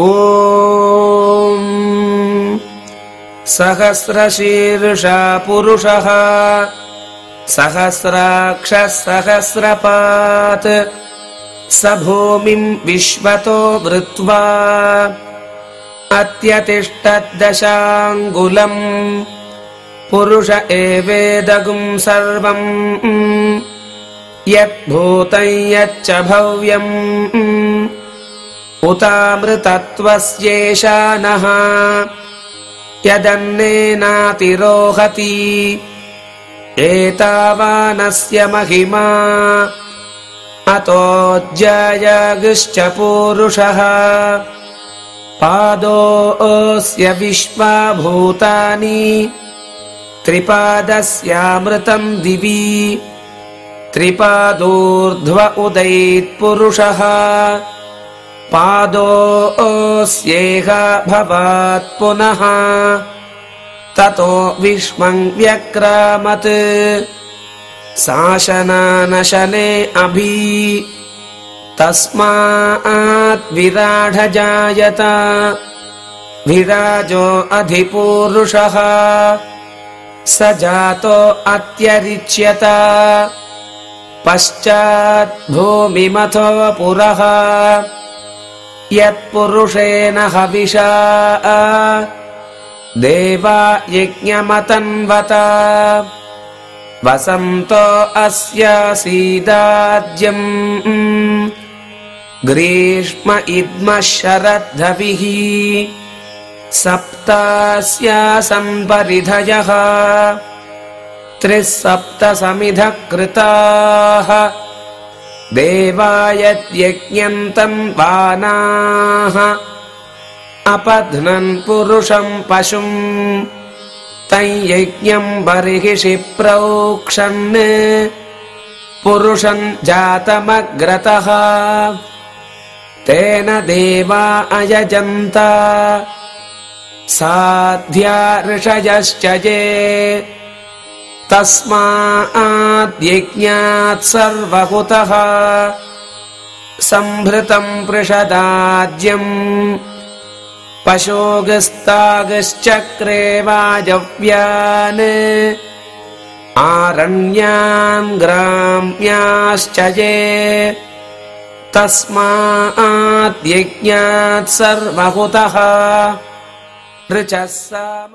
ॐ सहस्रशीर्षा पुरुषः सहस्राक्षः सहस्रपात् स भूमिम् विश्वतो वृत्वा अत्यतिष्ठद्दशाङ्गुलम् पुरुष एवेदगुम् सर्वम् यद्भूतम् यच्च भव्यम् उतामृतत्वस्येषा नः यदन्नेनातिरोहति एतावानस्य महिमा। अतोऽज्यायागुश्च पूरुषः। पादोऽस्य विश्वाभूतानि त्रिपादस्यामृतम् दिवि। त्रिपादोर्ध्व उदैत्पुरुषः पादोऽस्येह भवात् पुनः। ततो विश्वम् व्यक्रामत्। शासनानशने अभि। तस्मात् विराढजायत। विराजो अधिपूरुषः। स जातो अत्यरिच्यत। पश्चाद्भूमिमथो पुरः यत्पुरुषेण हविषा। देवा यज्ञमतन्वत। वसन्तो अस्यासीदाज्यम् ग्रीष्म इद्मः शरद्धविः। सप्तास्यासम्परिधयः त्रिः सप्त समिधः कृताः देवायद्यज्ञन्तम् वानाः अपध्नन् पुरुषम् पशुम्। तञ्यज्ञम् बर्हिषि प्रोक्षन्। पुरुषम् जातमग्रतः। तेन देवा अयजन्त। साध्या ऋषयश्च ये तस्माद्यज्ञात् सर्वहुतः। सम्भृतम् पृषदाज्यम् पशोगस्तागश्चक्रे वाजव्यान्। आरण्यान् ग्राम्याश्च ये। तस्माद्यज्ञात् सर्वहुतः। ऋचः